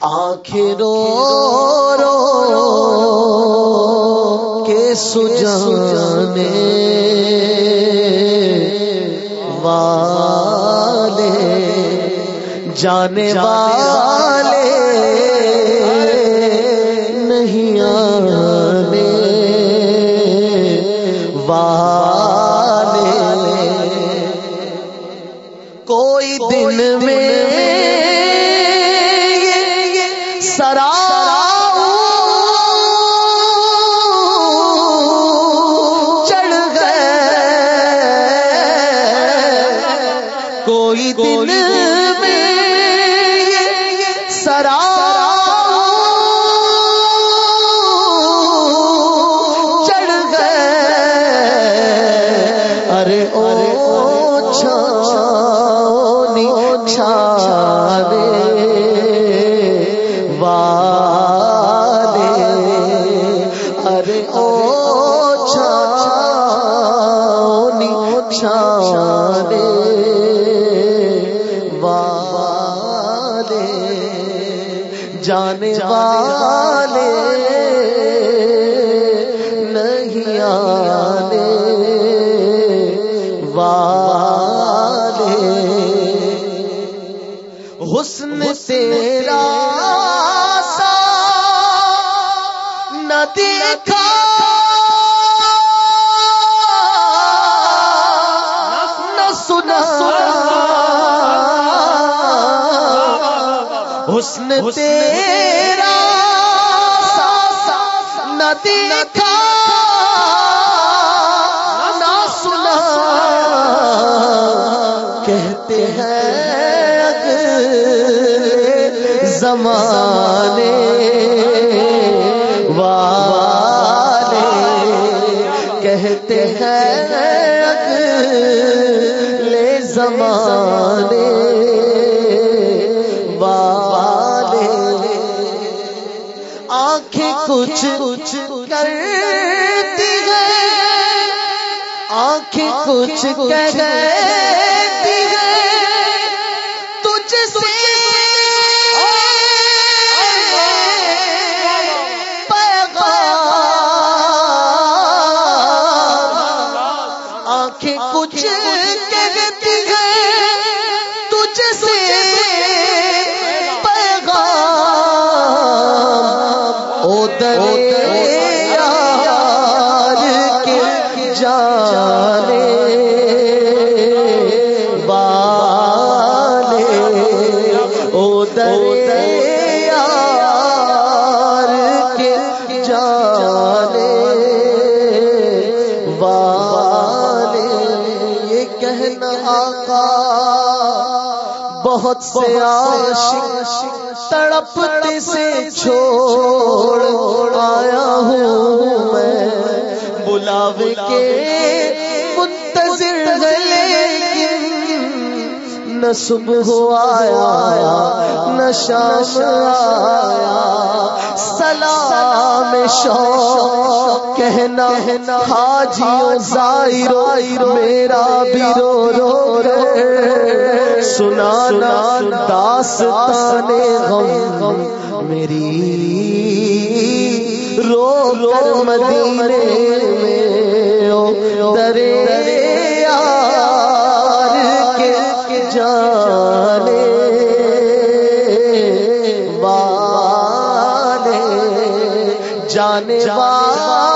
آخرو رو کے سجانے والے جانے والے سرا چڑھ گئے۔ کوئی دن میں سرا او چھانی چھانے والے جانے والے نہیں آنے والے۔ حسن تیرا سا نہ دیکھا حسن تیرا سا نہ دیکھا نہ سنا۔ کہتے ہیں زمانے والے۔ کہتے ہیں زمانے والے۔ آنکھیں کچھ کچھ کرتی ہیں آنکھیں کچھ کہتی کہتی ہیں تجھ سے پیغام۔ او یار کے جانے والے۔ او یار کے جانے بہت سے عاشق تڑپتے سے چھوڑ آیا ہوں میں بلاوے کے نہ صبح آیا نہ شام آیا، سلام شوق، کہنا حاجیوں زائرو میرا بھی رو رو رے سنانا داستان غم میری، رو رو مدینے میں جانے والا